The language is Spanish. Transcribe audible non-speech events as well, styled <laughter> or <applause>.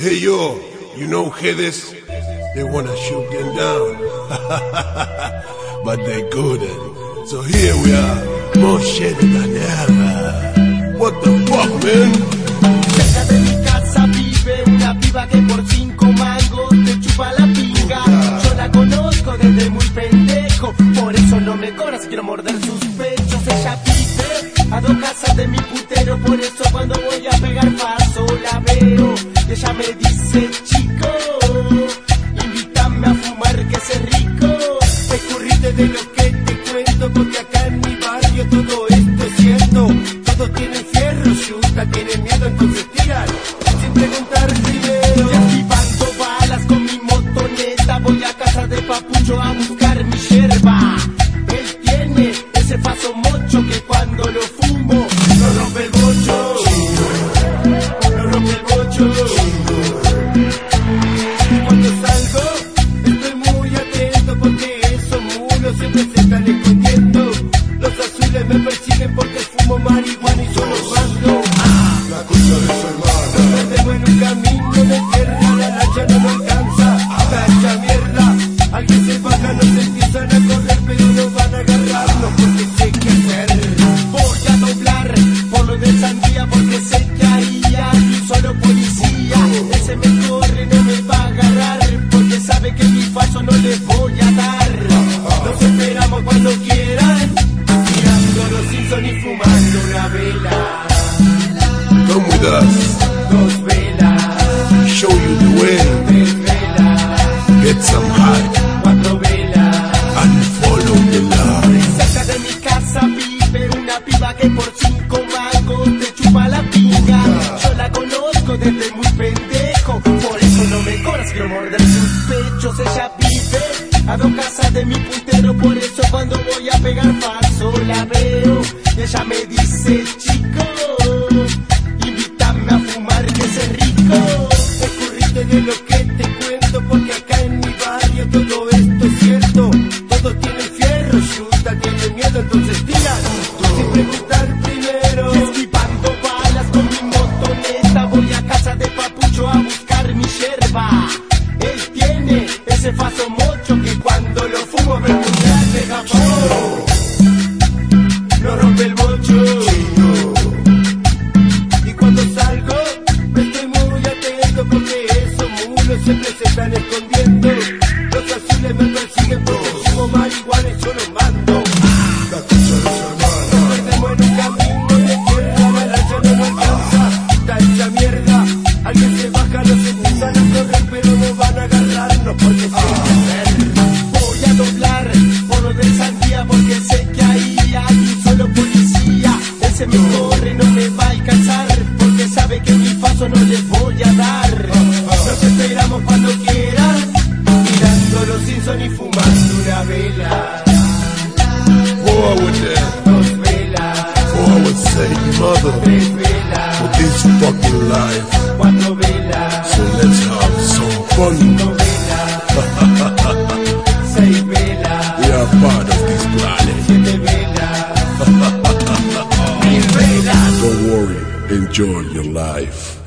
Hey yo, you know Hedes? They wanna shoot them down. <laughs> but they couldn't. So here we are, more shit than ever. What the fuck, man? Cerca de mi casa vive una piba que por cinco mangos te chupa la pinga. Yo la conozco desde muy pendejo, por eso no me cobras, quiero morder sus pechos. Ella vive a dos casas de mi putero, por eso cuando voy a pegar paso la veo. De lo que te cuento, porque acá en mi barrio todo esto es cierto. Todos tienen fierro, chuta, tienen miedo, entonces tiran. Sin preguntar primero. Y esquivando balas con mi motoneta, voy a casa de papucho a buscar mi yerba. Falso no le voy a dar. Nos esperamos cuando quieran, mirando los Simpson y fumando una vela. Come with us. Dos velas, Show you the way. tres velas, Get some high cuatro velas. and follow the line. Cerca de mi casa vive una piba que por cinco morder sus pechos. Ella vive a dos casas de mi puntero, por eso cuando voy a pegar paso la veo. Y ella me dice, chico, invítame a fumar que sé rico. Escurrite de lo que te cuento, porque acá en mi barrio todo esto es cierto. Todos tienen fierro, chuta, tienen miedo, entonces tiran. Sin preguntar primero. Y balas con mi motoneta, voy a casa de papucho a buscar mi yerba. Ese faso mocho que cuando lo fumo me de Japón. No rompe el bocho. Y cuando salgo, estoy muy atento porque esos mulos siempre se están escondiendo. No les voy a dar. Nos esperamos cuando quieran, mirando los Simpson y fumando una vela. Forward there. Dos velas. Forward say mother. Tres velas, For this fucking life. cuatro velas, So let's have some fun. cinco velas, <laughs> seis velas, We are part of this planet. siete velas. <laughs> Don't worry. Enjoy your life.